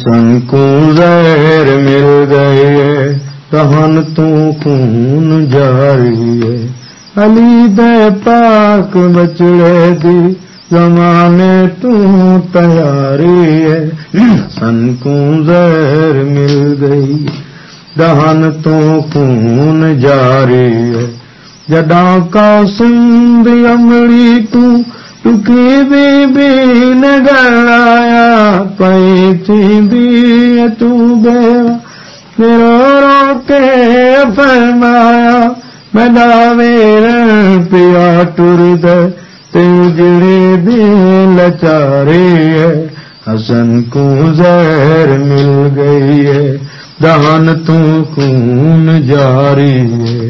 حسن کو زہر مل گئے دہن تو خون جاری ہے علی دے پاک بچڑے دی زمانے تو تیاری ہے سن کو زہر مل گئی دہن تو خون جاری ہے جڈا کا سند امڑی تو ٹکی بی بی نگر بھی تو بے میرا رو کے فرمایا میں میرا پیا ٹرد جڑے دل لچارے ہے۔ حسن کو زہر مل گئی ہے، دہن تو خون جاری ہے۔